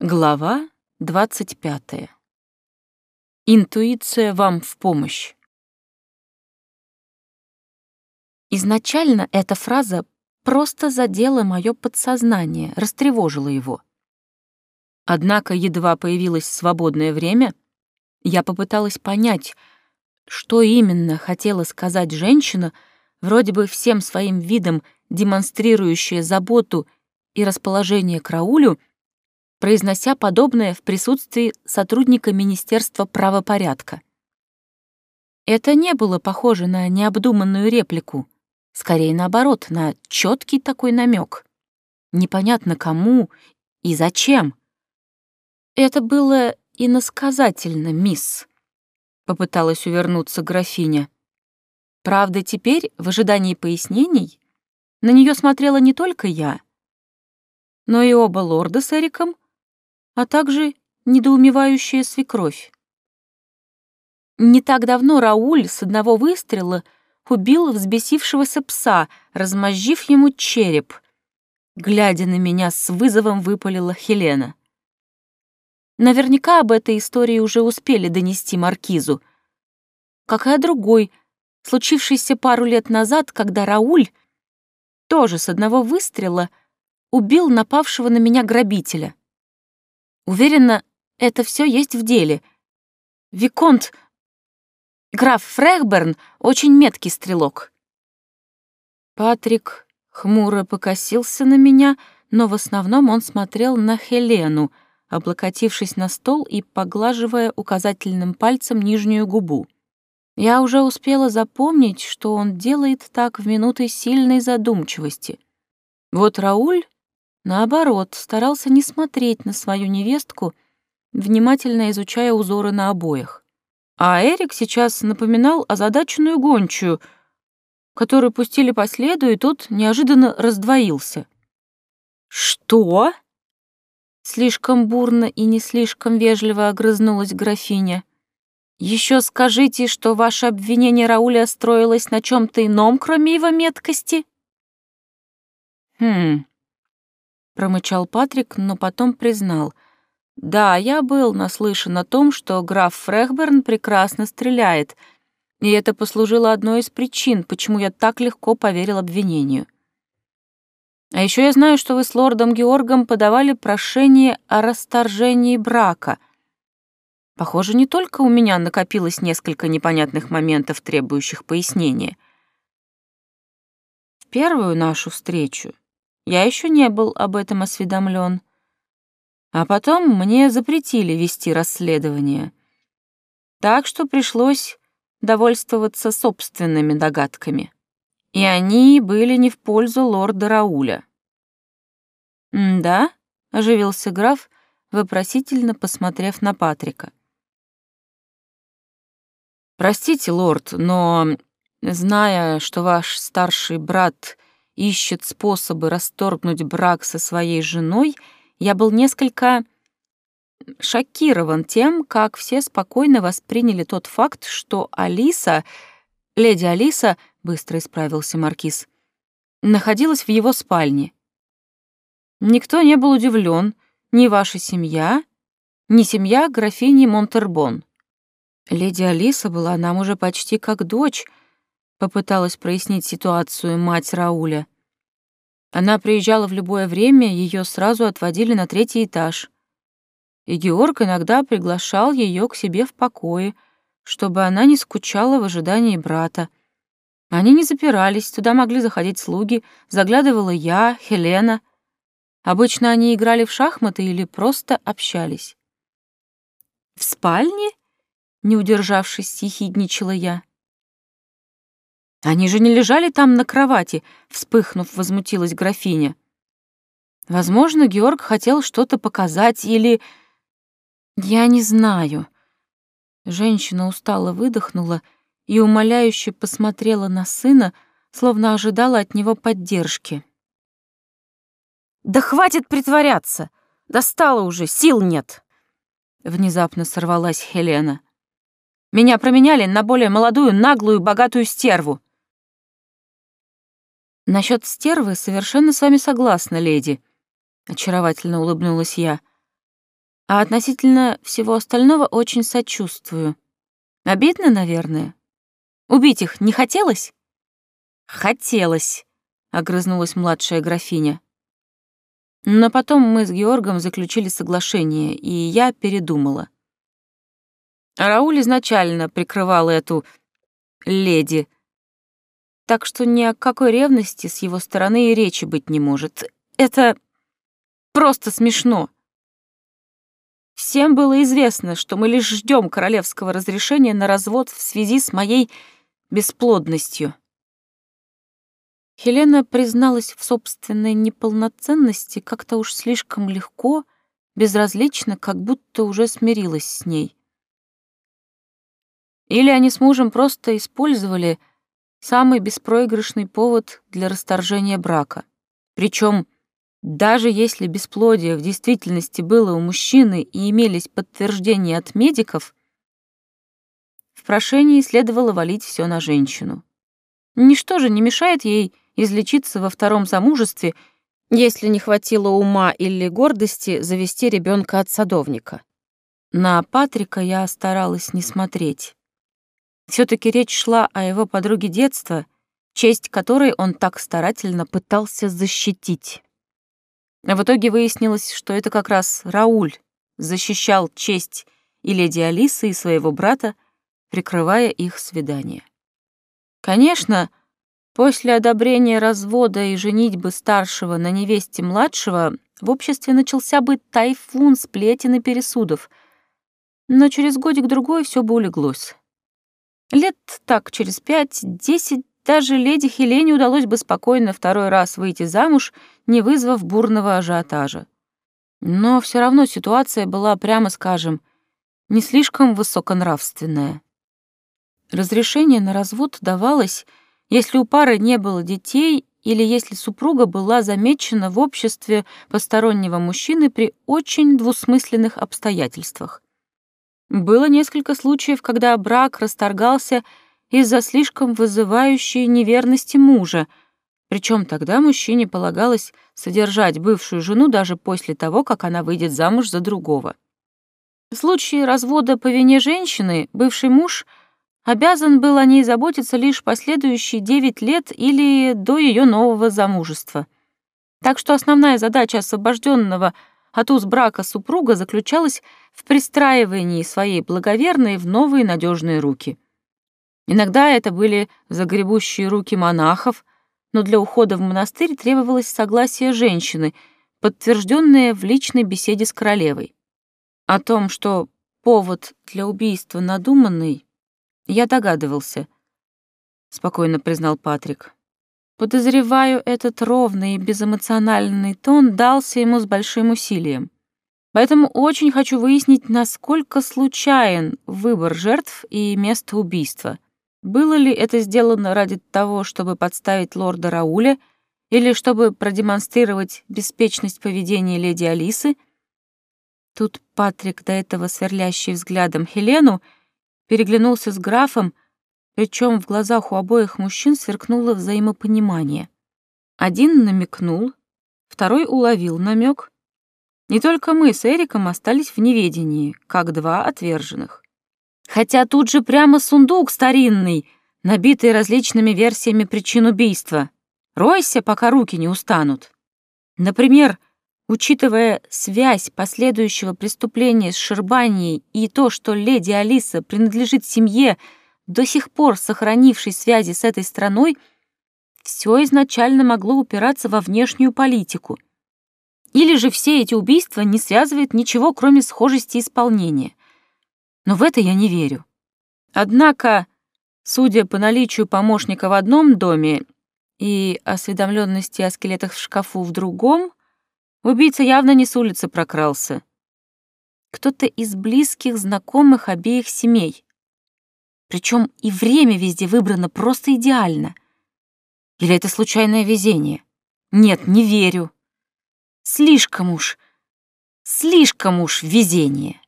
Глава 25. Интуиция вам в помощь. Изначально эта фраза просто задела мое подсознание, растревожила его. Однако едва появилось свободное время, я попыталась понять, что именно хотела сказать женщина, вроде бы всем своим видом демонстрирующая заботу и расположение к Раулю, произнося подобное в присутствии сотрудника Министерства правопорядка. Это не было похоже на необдуманную реплику, скорее наоборот, на четкий такой намек. Непонятно кому и зачем. Это было иносказательно, мисс. Попыталась увернуться графиня. Правда, теперь, в ожидании пояснений, на нее смотрела не только я, но и оба лорда с Эриком а также недоумевающая свекровь. Не так давно Рауль с одного выстрела убил взбесившегося пса, размозжив ему череп. Глядя на меня, с вызовом выпалила Хелена. Наверняка об этой истории уже успели донести Маркизу. Как и о другой, случившейся пару лет назад, когда Рауль, тоже с одного выстрела, убил напавшего на меня грабителя. Уверена, это все есть в деле. Виконт... Граф Фрехберн очень меткий стрелок. Патрик хмуро покосился на меня, но в основном он смотрел на Хелену, облокотившись на стол и поглаживая указательным пальцем нижнюю губу. Я уже успела запомнить, что он делает так в минуты сильной задумчивости. Вот Рауль Наоборот, старался не смотреть на свою невестку, внимательно изучая узоры на обоях. А Эрик сейчас напоминал озадаченную гончую, которую пустили по следу, и тот неожиданно раздвоился. «Что?» Слишком бурно и не слишком вежливо огрызнулась графиня. Еще скажите, что ваше обвинение Рауля строилось на чем то ином, кроме его меткости?» «Хм, промычал Патрик, но потом признал. «Да, я был наслышан о том, что граф Фрехберн прекрасно стреляет, и это послужило одной из причин, почему я так легко поверил обвинению. А еще я знаю, что вы с лордом Георгом подавали прошение о расторжении брака. Похоже, не только у меня накопилось несколько непонятных моментов, требующих пояснения. В первую нашу встречу я еще не был об этом осведомлен. А потом мне запретили вести расследование. Так что пришлось довольствоваться собственными догадками. И они были не в пользу лорда Рауля. «Да?» — оживился граф, вопросительно посмотрев на Патрика. «Простите, лорд, но, зная, что ваш старший брат ищет способы расторгнуть брак со своей женой, я был несколько шокирован тем, как все спокойно восприняли тот факт, что Алиса, леди Алиса, быстро исправился маркиз, находилась в его спальне. Никто не был удивлен, ни ваша семья, ни семья графини Монтербон. Леди Алиса была нам уже почти как дочь, попыталась прояснить ситуацию мать Рауля. Она приезжала в любое время, ее сразу отводили на третий этаж. И Георг иногда приглашал ее к себе в покое, чтобы она не скучала в ожидании брата. Они не запирались, туда могли заходить слуги, заглядывала я, Хелена. Обычно они играли в шахматы или просто общались. «В спальне?» — не удержавшись, съехидничала я. Они же не лежали там на кровати, вспыхнув, возмутилась графиня. Возможно, Георг хотел что-то показать или... Я не знаю. Женщина устало выдохнула и умоляюще посмотрела на сына, словно ожидала от него поддержки. «Да хватит притворяться! Достало уже, сил нет!» Внезапно сорвалась Хелена. «Меня променяли на более молодую, наглую, богатую стерву. Насчет стервы совершенно с вами согласна, леди, очаровательно улыбнулась я. А относительно всего остального очень сочувствую. Обидно, наверное. Убить их не хотелось? Хотелось, огрызнулась младшая графиня. Но потом мы с Георгом заключили соглашение, и я передумала. Рауль изначально прикрывал эту леди, так что ни о какой ревности с его стороны и речи быть не может. Это просто смешно. Всем было известно, что мы лишь ждем королевского разрешения на развод в связи с моей бесплодностью. Хелена призналась в собственной неполноценности как-то уж слишком легко, безразлично, как будто уже смирилась с ней. Или они с мужем просто использовали самый беспроигрышный повод для расторжения брака. Причем даже если бесплодие в действительности было у мужчины и имелись подтверждения от медиков, в прошении следовало валить все на женщину. Ничто же не мешает ей излечиться во втором замужестве, если не хватило ума или гордости завести ребенка от садовника. На Патрика я старалась не смотреть. Все таки речь шла о его подруге детства, честь которой он так старательно пытался защитить. А в итоге выяснилось, что это как раз Рауль защищал честь и леди Алисы, и своего брата, прикрывая их свидание. Конечно, После одобрения развода и женитьбы старшего на невесте младшего в обществе начался бы тайфун сплетен и пересудов. Но через годик-другой все бы улеглось. Лет так через пять-десять даже леди Хелене удалось бы спокойно второй раз выйти замуж, не вызвав бурного ажиотажа. Но все равно ситуация была, прямо скажем, не слишком высоконравственная. Разрешение на развод давалось если у пары не было детей или если супруга была замечена в обществе постороннего мужчины при очень двусмысленных обстоятельствах. Было несколько случаев, когда брак расторгался из-за слишком вызывающей неверности мужа, причем тогда мужчине полагалось содержать бывшую жену даже после того, как она выйдет замуж за другого. В случае развода по вине женщины бывший муж — обязан был о ней заботиться лишь последующие девять лет или до ее нового замужества. Так что основная задача освобожденного от уз брака супруга заключалась в пристраивании своей благоверной в новые надежные руки. Иногда это были загребущие руки монахов, но для ухода в монастырь требовалось согласие женщины, подтвержденное в личной беседе с королевой. О том, что повод для убийства надуманный, я догадывался, спокойно признал Патрик. Подозреваю, этот ровный и безэмоциональный тон дался ему с большим усилием. Поэтому очень хочу выяснить, насколько случайен выбор жертв и место убийства. Было ли это сделано ради того, чтобы подставить лорда Рауля, или чтобы продемонстрировать беспечность поведения леди Алисы? Тут Патрик, до этого сверлящий взглядом Хелену, переглянулся с графом, причем в глазах у обоих мужчин сверкнуло взаимопонимание. Один намекнул, второй уловил намек. Не только мы с Эриком остались в неведении, как два отверженных. Хотя тут же прямо сундук старинный, набитый различными версиями причин убийства. Ройся, пока руки не устанут. Например, Учитывая связь последующего преступления с Шербанией и то, что леди Алиса принадлежит семье, до сих пор сохранившей связи с этой страной, все изначально могло упираться во внешнюю политику. Или же все эти убийства не связывают ничего, кроме схожести исполнения. Но в это я не верю. Однако, судя по наличию помощника в одном доме и осведомленности о скелетах в шкафу в другом, Убийца явно не с улицы прокрался. Кто-то из близких знакомых обеих семей. Причем и время везде выбрано просто идеально. Или это случайное везение? Нет, не верю. Слишком уж, слишком уж везение.